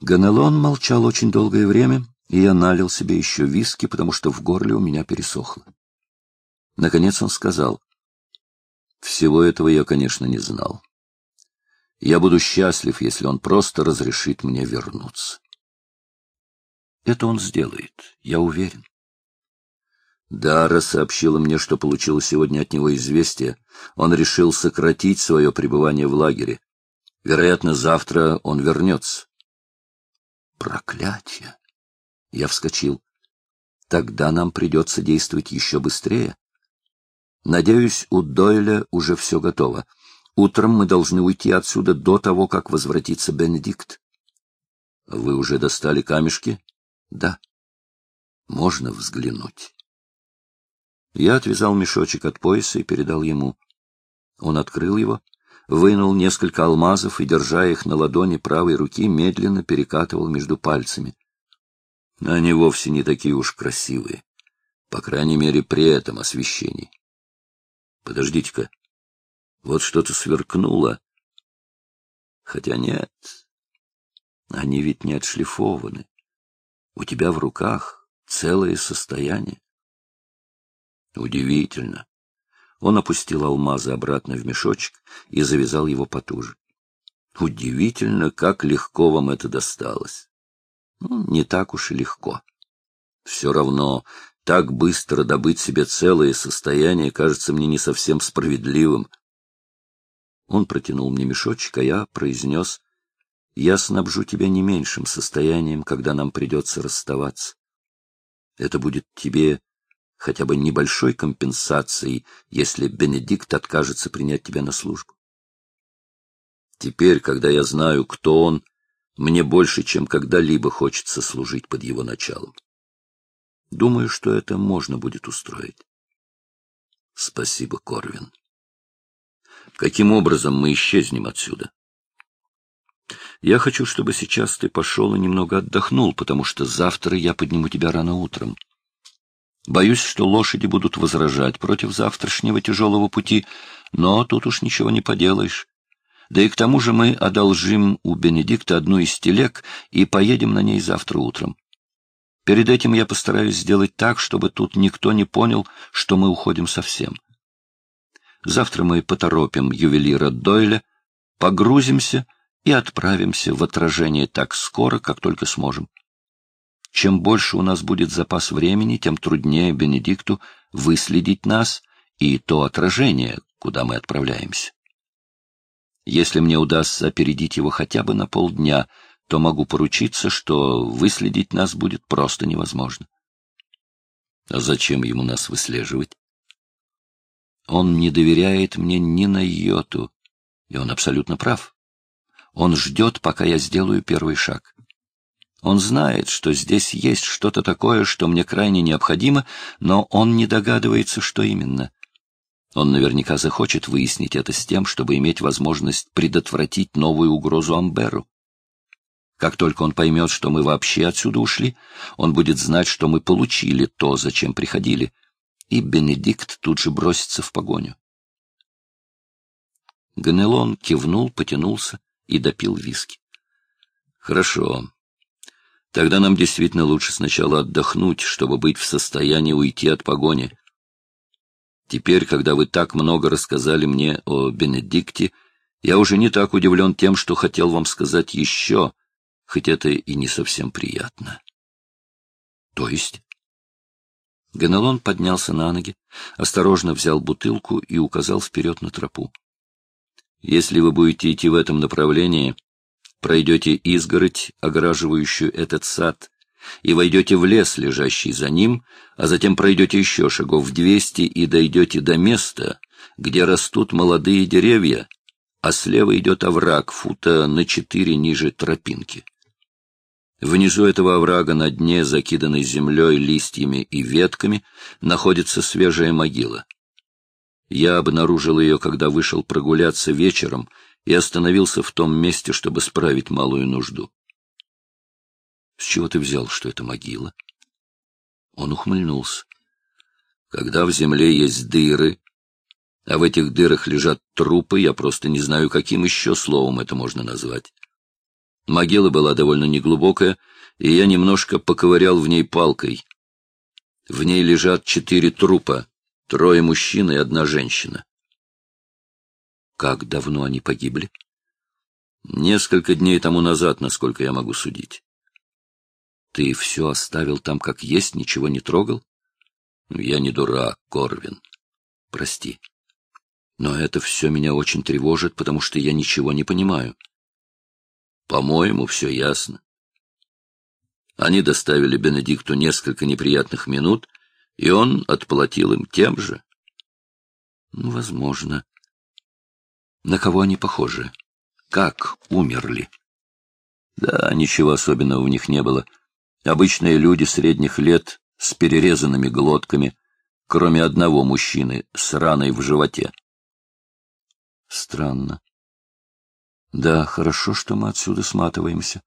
Ганелон молчал очень долгое время, и я налил себе еще виски, потому что в горле у меня пересохло. Наконец он сказал, «Всего этого я, конечно, не знал. Я буду счастлив, если он просто разрешит мне вернуться». Это он сделает, я уверен. Дара сообщила мне, что получила сегодня от него известие. Он решил сократить свое пребывание в лагере. Вероятно, завтра он вернется. Проклятие! Я вскочил. Тогда нам придется действовать еще быстрее. Надеюсь, у Дойля уже все готово. Утром мы должны уйти отсюда до того, как возвратится Бенедикт. Вы уже достали камешки? Да. Можно взглянуть. Я отвязал мешочек от пояса и передал ему. Он открыл его, вынул несколько алмазов и, держа их на ладони правой руки, медленно перекатывал между пальцами. Они вовсе не такие уж красивые, по крайней мере, при этом освещении. Подождите-ка, вот что-то сверкнуло. Хотя нет, они ведь не отшлифованы. У тебя в руках целое состояние. Удивительно. Он опустил алмазы обратно в мешочек и завязал его потуже. Удивительно, как легко вам это досталось. Ну, не так уж и легко. Все равно, так быстро добыть себе целое состояние кажется мне не совсем справедливым. Он протянул мне мешочек, а я произнес, «Я снабжу тебя не меньшим состоянием, когда нам придется расставаться. Это будет тебе хотя бы небольшой компенсацией, если Бенедикт откажется принять тебя на службу. Теперь, когда я знаю, кто он, мне больше, чем когда-либо хочется служить под его началом. Думаю, что это можно будет устроить. Спасибо, Корвин. Каким образом мы исчезнем отсюда? Я хочу, чтобы сейчас ты пошел и немного отдохнул, потому что завтра я подниму тебя рано утром. Боюсь, что лошади будут возражать против завтрашнего тяжелого пути, но тут уж ничего не поделаешь. Да и к тому же мы одолжим у Бенедикта одну из телег и поедем на ней завтра утром. Перед этим я постараюсь сделать так, чтобы тут никто не понял, что мы уходим совсем. Завтра мы поторопим ювелира Дойля, погрузимся и отправимся в отражение так скоро, как только сможем. Чем больше у нас будет запас времени, тем труднее Бенедикту выследить нас и то отражение, куда мы отправляемся. Если мне удастся опередить его хотя бы на полдня, то могу поручиться, что выследить нас будет просто невозможно. А зачем ему нас выслеживать? Он не доверяет мне ни на йоту, и он абсолютно прав. Он ждет, пока я сделаю первый шаг. Он знает, что здесь есть что-то такое, что мне крайне необходимо, но он не догадывается, что именно. Он наверняка захочет выяснить это с тем, чтобы иметь возможность предотвратить новую угрозу Амберу. Как только он поймет, что мы вообще отсюда ушли, он будет знать, что мы получили то, зачем приходили, и Бенедикт тут же бросится в погоню. Ганелон кивнул, потянулся и допил виски. — Хорошо, Тогда нам действительно лучше сначала отдохнуть, чтобы быть в состоянии уйти от погони. Теперь, когда вы так много рассказали мне о Бенедикте, я уже не так удивлен тем, что хотел вам сказать еще, хоть это и не совсем приятно. То есть? Ганелон поднялся на ноги, осторожно взял бутылку и указал вперед на тропу. Если вы будете идти в этом направлении, пройдете изгородь, огораживающую этот сад, и войдете в лес, лежащий за ним, а затем пройдете еще шагов двести и дойдете до места, где растут молодые деревья, а слева идет овраг, фута на четыре ниже тропинки. Внизу этого оврага на дне, закиданной землей, листьями и ветками, находится свежая могила. Я обнаружил ее, когда вышел прогуляться вечером и остановился в том месте, чтобы справить малую нужду. — С чего ты взял, что это могила? Он ухмыльнулся. — Когда в земле есть дыры, а в этих дырах лежат трупы, я просто не знаю, каким еще словом это можно назвать. Могила была довольно неглубокая, и я немножко поковырял в ней палкой. В ней лежат четыре трупа, трое мужчин и одна женщина. Как давно они погибли? Несколько дней тому назад, насколько я могу судить. Ты все оставил там как есть, ничего не трогал? Я не дурак, Корвин. Прости. Но это все меня очень тревожит, потому что я ничего не понимаю. По-моему, все ясно. Они доставили Бенедикту несколько неприятных минут, и он отплатил им тем же. Ну, возможно. На кого они похожи? Как умерли? Да, ничего особенного у них не было. Обычные люди средних лет с перерезанными глотками, кроме одного мужчины с раной в животе. Странно. Да, хорошо, что мы отсюда сматываемся.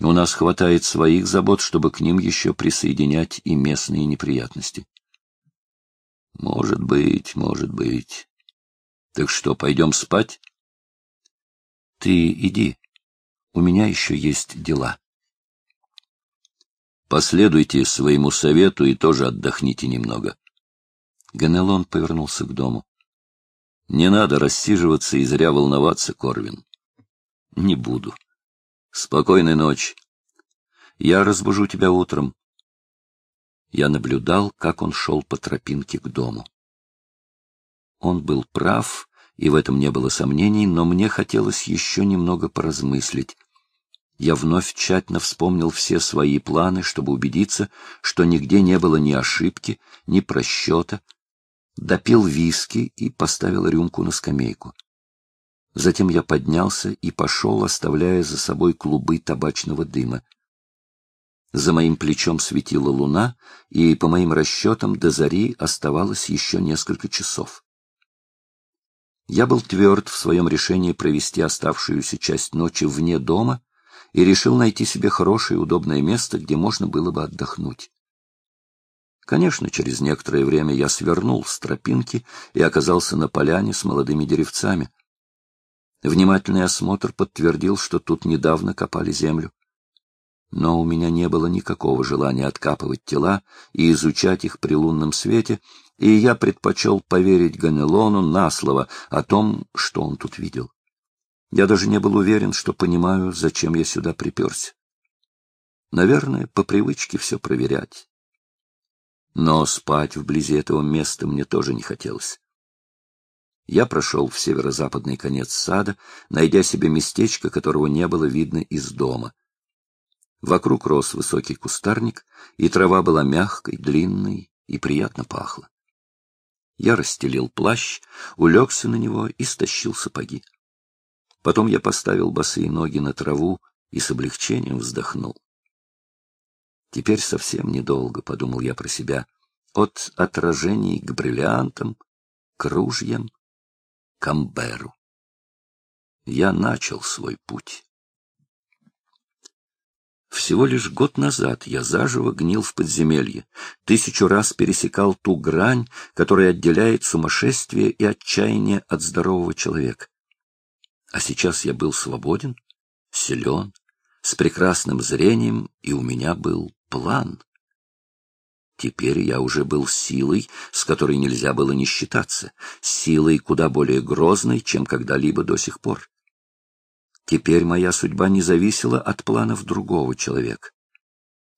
У нас хватает своих забот, чтобы к ним еще присоединять и местные неприятности. Может быть, может быть. Так что, пойдем спать? Ты иди. У меня еще есть дела. Последуйте своему совету и тоже отдохните немного. Ганелон повернулся к дому. Не надо рассиживаться и зря волноваться, Корвин. Не буду. Спокойной ночи. Я разбужу тебя утром. Я наблюдал, как он шел по тропинке к дому. Он был прав, и в этом не было сомнений, но мне хотелось еще немного поразмыслить. Я вновь тщательно вспомнил все свои планы, чтобы убедиться, что нигде не было ни ошибки, ни просчета. Допил виски и поставил рюмку на скамейку. Затем я поднялся и пошел, оставляя за собой клубы табачного дыма. За моим плечом светила луна, и, по моим расчетам, до зари оставалось еще несколько часов. Я был тверд в своем решении провести оставшуюся часть ночи вне дома и решил найти себе хорошее удобное место, где можно было бы отдохнуть. Конечно, через некоторое время я свернул с тропинки и оказался на поляне с молодыми деревцами. Внимательный осмотр подтвердил, что тут недавно копали землю. Но у меня не было никакого желания откапывать тела и изучать их при лунном свете, и я предпочел поверить Ганелону на слово о том, что он тут видел. Я даже не был уверен, что понимаю, зачем я сюда приперся. Наверное, по привычке все проверять. Но спать вблизи этого места мне тоже не хотелось. Я прошел в северо-западный конец сада, найдя себе местечко, которого не было видно из дома. Вокруг рос высокий кустарник, и трава была мягкой, длинной и приятно пахла. Я расстелил плащ, улегся на него и стащил сапоги. Потом я поставил босые ноги на траву и с облегчением вздохнул. Теперь совсем недолго, — подумал я про себя, — от отражений к бриллиантам, к ружьям Камберу. Я начал свой путь. Всего лишь год назад я заживо гнил в подземелье, тысячу раз пересекал ту грань, которая отделяет сумасшествие и отчаяние от здорового человека. А сейчас я был свободен, силен, с прекрасным зрением, и у меня был план. Теперь я уже был силой, с которой нельзя было не считаться, силой куда более грозной, чем когда-либо до сих пор. Теперь моя судьба не зависела от планов другого человека.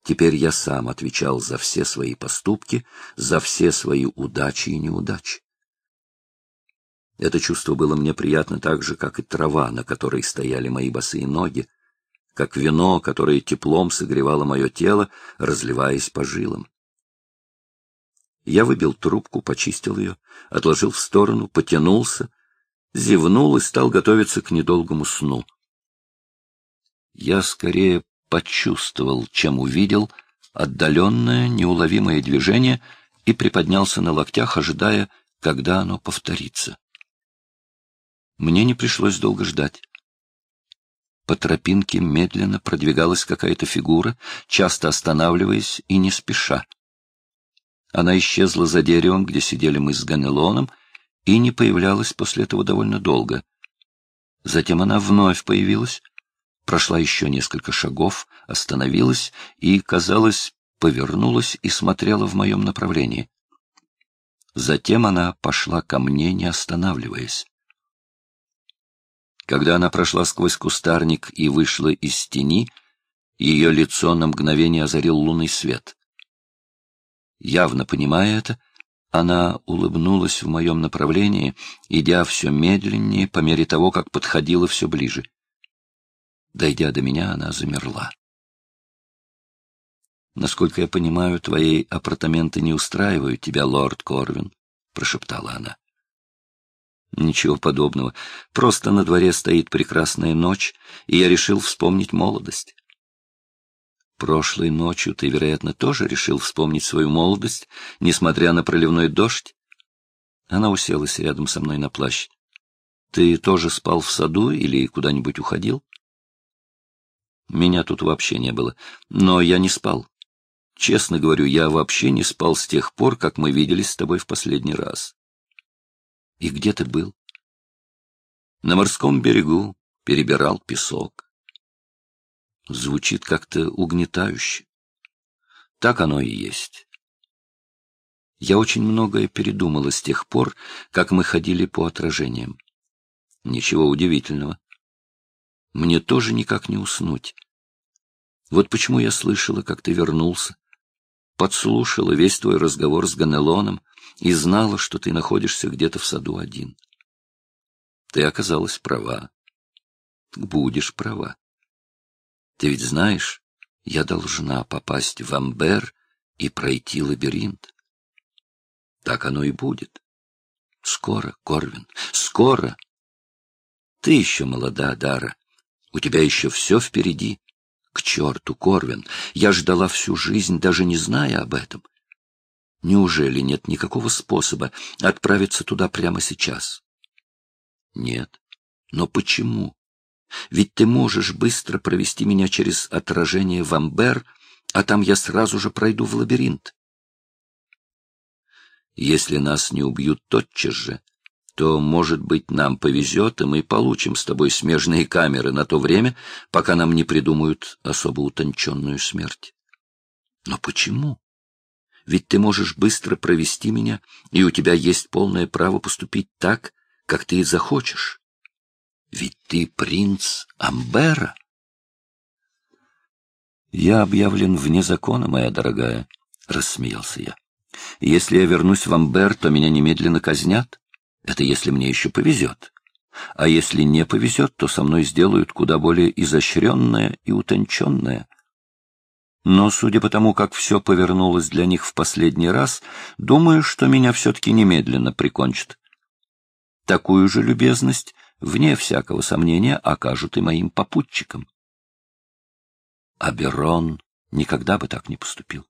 Теперь я сам отвечал за все свои поступки, за все свои удачи и неудачи. Это чувство было мне приятно так же, как и трава, на которой стояли мои босые ноги, как вино, которое теплом согревало мое тело, разливаясь по жилам. Я выбил трубку, почистил ее, отложил в сторону, потянулся, зевнул и стал готовиться к недолгому сну. Я скорее почувствовал, чем увидел, отдаленное, неуловимое движение и приподнялся на локтях, ожидая, когда оно повторится. Мне не пришлось долго ждать. По тропинке медленно продвигалась какая-то фигура, часто останавливаясь и не спеша. Она исчезла за деревом, где сидели мы с Ганелоном, и не появлялась после этого довольно долго. Затем она вновь появилась, прошла еще несколько шагов, остановилась и, казалось, повернулась и смотрела в моем направлении. Затем она пошла ко мне, не останавливаясь. Когда она прошла сквозь кустарник и вышла из тени, ее лицо на мгновение озарил лунный свет. Явно понимая это, она улыбнулась в моем направлении, идя все медленнее по мере того, как подходила все ближе. Дойдя до меня, она замерла. «Насколько я понимаю, твои апартаменты не устраивают тебя, лорд Корвин», — прошептала она. «Ничего подобного. Просто на дворе стоит прекрасная ночь, и я решил вспомнить молодость». «Прошлой ночью ты, вероятно, тоже решил вспомнить свою молодость, несмотря на проливной дождь?» Она уселась рядом со мной на плащ. «Ты тоже спал в саду или куда-нибудь уходил?» Меня тут вообще не было. Но я не спал. Честно говорю, я вообще не спал с тех пор, как мы виделись с тобой в последний раз. И где ты был? На морском берегу перебирал песок. Звучит как-то угнетающе. Так оно и есть. Я очень многое передумала с тех пор, как мы ходили по отражениям. Ничего удивительного. Мне тоже никак не уснуть. Вот почему я слышала, как ты вернулся, подслушала весь твой разговор с Ганелоном и знала, что ты находишься где-то в саду один. Ты оказалась права. Будешь права. Ты ведь знаешь, я должна попасть в Амбер и пройти лабиринт. Так оно и будет. Скоро, Корвин, скоро. Ты еще молода, Дара. У тебя еще все впереди. К черту, Корвин, я ждала всю жизнь, даже не зная об этом. Неужели нет никакого способа отправиться туда прямо сейчас? Нет. Но почему? Ведь ты можешь быстро провести меня через отражение в Амбер, а там я сразу же пройду в лабиринт. Если нас не убьют тотчас же, то, может быть, нам повезет, и мы получим с тобой смежные камеры на то время, пока нам не придумают особо утонченную смерть. Но почему? Ведь ты можешь быстро провести меня, и у тебя есть полное право поступить так, как ты и захочешь. Ведь ты принц Амбера. Я объявлен вне закона, моя дорогая, — рассмеялся я. Если я вернусь в Амбер, то меня немедленно казнят. Это если мне еще повезет. А если не повезет, то со мной сделают куда более изощренное и утонченное. Но, судя по тому, как все повернулось для них в последний раз, думаю, что меня все-таки немедленно прикончат. Такую же любезность, вне всякого сомнения, окажут и моим попутчикам. Аберон никогда бы так не поступил.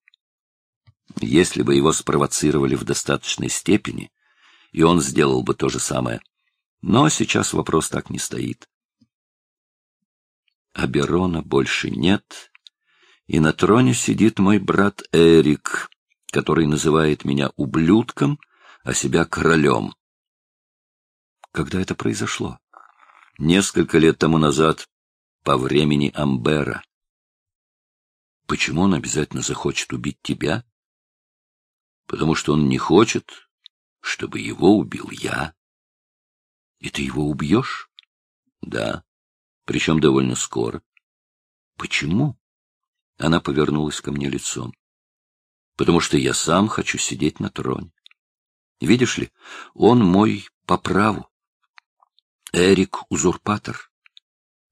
Если бы его спровоцировали в достаточной степени, и он сделал бы то же самое. Но сейчас вопрос так не стоит. Аберона больше нет, и на троне сидит мой брат Эрик, который называет меня ублюдком, а себя королем. Когда это произошло? Несколько лет тому назад, по времени Амбера. Почему он обязательно захочет убить тебя? Потому что он не хочет, чтобы его убил я. И ты его убьешь? Да. Причем довольно скоро. Почему? Она повернулась ко мне лицом. Потому что я сам хочу сидеть на троне. Видишь ли, он мой по праву. Эрик — узурпатор.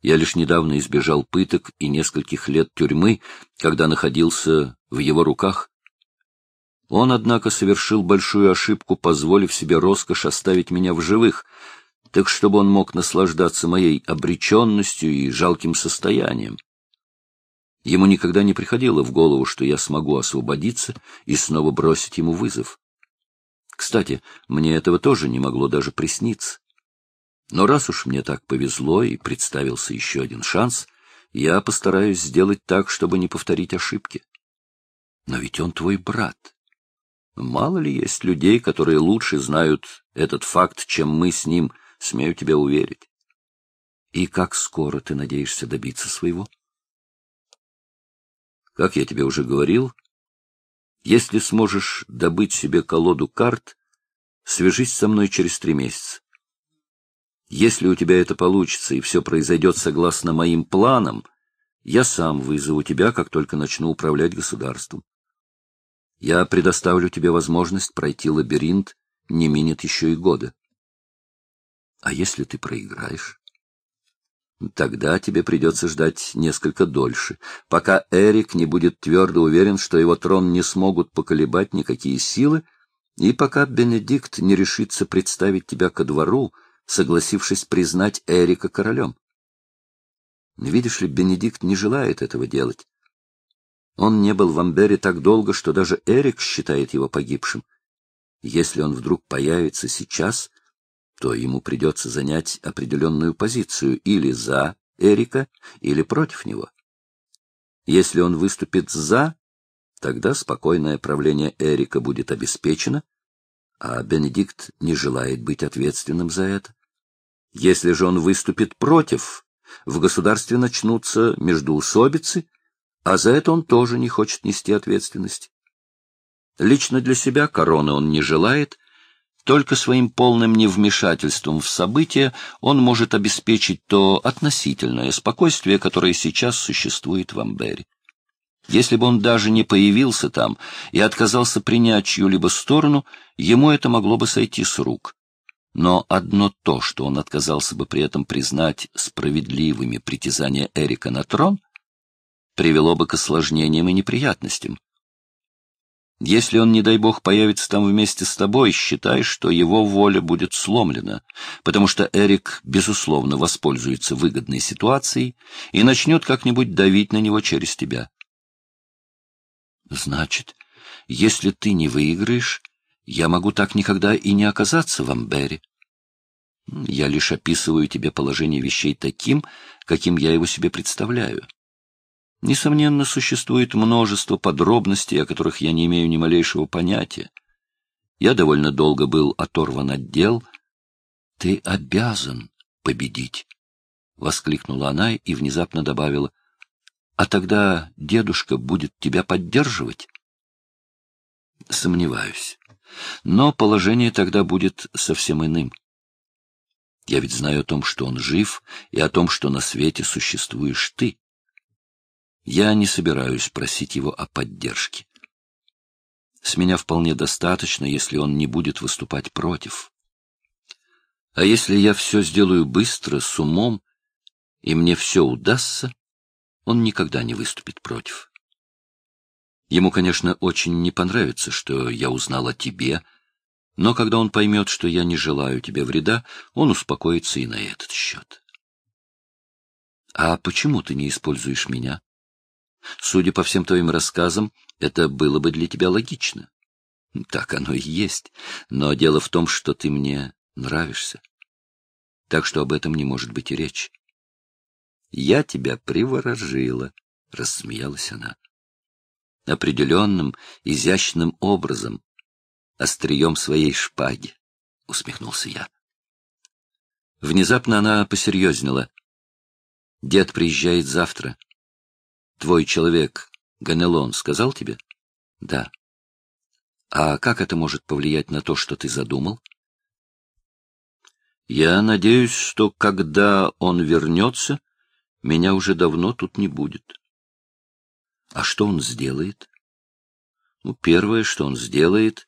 Я лишь недавно избежал пыток и нескольких лет тюрьмы, когда находился в его руках, он, однако, совершил большую ошибку, позволив себе роскошь оставить меня в живых, так чтобы он мог наслаждаться моей обреченностью и жалким состоянием. Ему никогда не приходило в голову, что я смогу освободиться и снова бросить ему вызов. Кстати, мне этого тоже не могло даже присниться. Но раз уж мне так повезло и представился еще один шанс, я постараюсь сделать так, чтобы не повторить ошибки. Но ведь он твой брат. Мало ли есть людей, которые лучше знают этот факт, чем мы с ним, смею тебя уверить. И как скоро ты надеешься добиться своего? Как я тебе уже говорил, если сможешь добыть себе колоду карт, свяжись со мной через три месяца. Если у тебя это получится и все произойдет согласно моим планам, я сам вызову тебя, как только начну управлять государством. Я предоставлю тебе возможность пройти лабиринт, не минет еще и года. А если ты проиграешь? Тогда тебе придется ждать несколько дольше, пока Эрик не будет твердо уверен, что его трон не смогут поколебать никакие силы, и пока Бенедикт не решится представить тебя ко двору, согласившись признать Эрика королем. Видишь ли, Бенедикт не желает этого делать. Он не был в Амбере так долго, что даже Эрик считает его погибшим. Если он вдруг появится сейчас, то ему придется занять определенную позицию или за Эрика, или против него. Если он выступит «за», тогда спокойное правление Эрика будет обеспечено, а Бенедикт не желает быть ответственным за это. Если же он выступит против, в государстве начнутся междоусобицы, а за это он тоже не хочет нести ответственности. Лично для себя короны он не желает, только своим полным невмешательством в события он может обеспечить то относительное спокойствие, которое сейчас существует в Амбере. Если бы он даже не появился там и отказался принять чью-либо сторону, ему это могло бы сойти с рук. Но одно то, что он отказался бы при этом признать справедливыми притязания Эрика на трон, привело бы к осложнениям и неприятностям. Если он, не дай бог, появится там вместе с тобой, считай, что его воля будет сломлена, потому что Эрик, безусловно, воспользуется выгодной ситуацией и начнет как-нибудь давить на него через тебя. Значит, если ты не выиграешь, я могу так никогда и не оказаться в Амбере. Я лишь описываю тебе положение вещей таким, каким я его себе представляю. Несомненно, существует множество подробностей, о которых я не имею ни малейшего понятия. Я довольно долго был оторван от дел. — Ты обязан победить! — воскликнула она и внезапно добавила. — А тогда дедушка будет тебя поддерживать? — Сомневаюсь. Но положение тогда будет совсем иным. Я ведь знаю о том, что он жив, и о том, что на свете существуешь ты. Я не собираюсь просить его о поддержке. С меня вполне достаточно, если он не будет выступать против. А если я все сделаю быстро, с умом, и мне все удастся, он никогда не выступит против. Ему, конечно, очень не понравится, что я узнал о тебе, но когда он поймет, что я не желаю тебе вреда, он успокоится и на этот счет. А почему ты не используешь меня? Судя по всем твоим рассказам, это было бы для тебя логично. Так оно и есть. Но дело в том, что ты мне нравишься. Так что об этом не может быть и речи. Я тебя приворожила, — рассмеялась она. Определенным, изящным образом, острием своей шпаги, — усмехнулся я. Внезапно она посерьезнела. Дед приезжает завтра. Твой человек, Ганелон, сказал тебе? Да. А как это может повлиять на то, что ты задумал? Я надеюсь, что когда он вернется, меня уже давно тут не будет. А что он сделает? Ну, первое, что он сделает,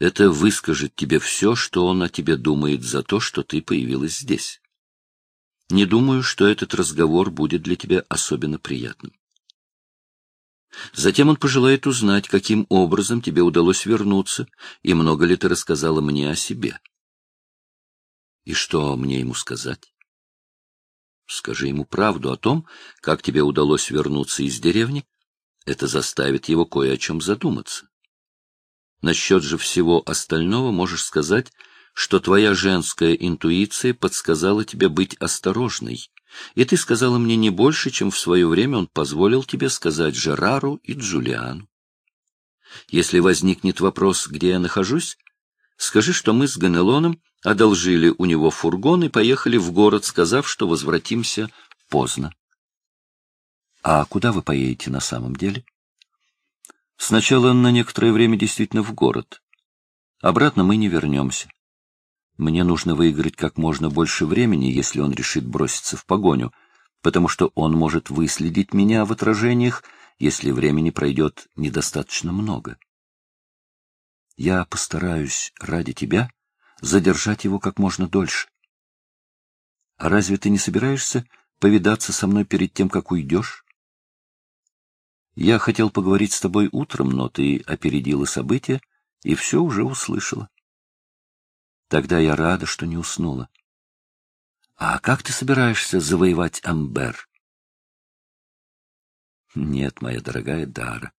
это выскажет тебе все, что он о тебе думает за то, что ты появилась здесь. Не думаю, что этот разговор будет для тебя особенно приятным. Затем он пожелает узнать, каким образом тебе удалось вернуться, и много ли ты рассказала мне о себе. И что мне ему сказать? Скажи ему правду о том, как тебе удалось вернуться из деревни. Это заставит его кое о чем задуматься. Насчет же всего остального можешь сказать, что твоя женская интуиция подсказала тебе быть осторожной, и ты сказала мне не больше, чем в свое время он позволил тебе сказать Жерару и Джулиану. Если возникнет вопрос, где я нахожусь, скажи, что мы с Ганелоном одолжили у него фургон и поехали в город, сказав, что возвратимся поздно. — А куда вы поедете на самом деле? — Сначала на некоторое время действительно в город. Обратно мы не вернемся. Мне нужно выиграть как можно больше времени, если он решит броситься в погоню, потому что он может выследить меня в отражениях, если времени пройдет недостаточно много. Я постараюсь ради тебя задержать его как можно дольше. А разве ты не собираешься повидаться со мной перед тем, как уйдешь? Я хотел поговорить с тобой утром, но ты опередила события и все уже услышала. Тогда я рада, что не уснула. А как ты собираешься завоевать Амбер? Нет, моя дорогая Дара.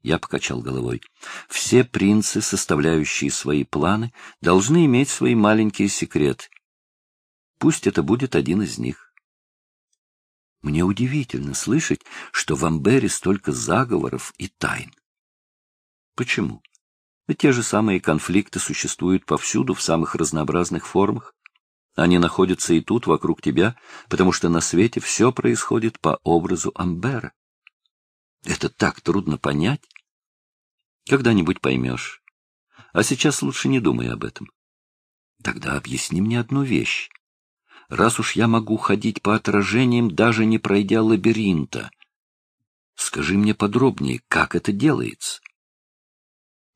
Я покачал головой. Все принцы, составляющие свои планы, должны иметь свои маленькие секреты. Пусть это будет один из них. Мне удивительно слышать, что в Амбере столько заговоров и тайн. Почему? Те же самые конфликты существуют повсюду в самых разнообразных формах. Они находятся и тут, вокруг тебя, потому что на свете все происходит по образу Амбера. Это так трудно понять. Когда-нибудь поймешь. А сейчас лучше не думай об этом. Тогда объясни мне одну вещь. Раз уж я могу ходить по отражениям, даже не пройдя лабиринта, скажи мне подробнее, как это делается.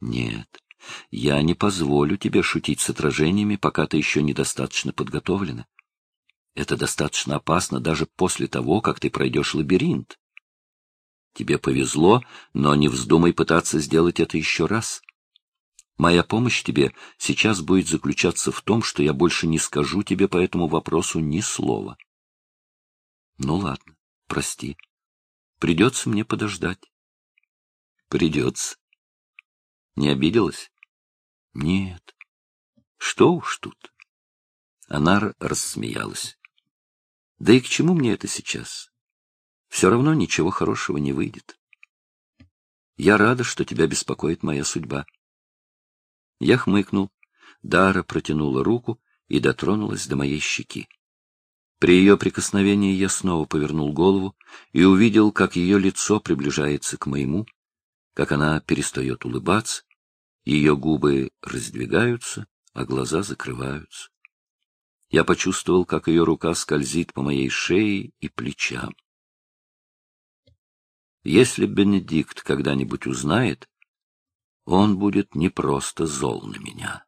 Нет, я не позволю тебе шутить с отражениями, пока ты еще недостаточно подготовлена. Это достаточно опасно даже после того, как ты пройдешь лабиринт. Тебе повезло, но не вздумай пытаться сделать это еще раз. Моя помощь тебе сейчас будет заключаться в том, что я больше не скажу тебе по этому вопросу ни слова. Ну ладно, прости. Придется мне подождать. Придется. Не обиделась? Нет. Что уж тут. Она рассмеялась. Да и к чему мне это сейчас? все равно ничего хорошего не выйдет. Я рада, что тебя беспокоит моя судьба. Я хмыкнул. Дара протянула руку и дотронулась до моей щеки. При ее прикосновении я снова повернул голову и увидел, как ее лицо приближается к моему, как она перестает улыбаться, ее губы раздвигаются, а глаза закрываются. Я почувствовал, как ее рука скользит по моей шее и плечам. Если Бенедикт когда-нибудь узнает, он будет не просто зол на меня.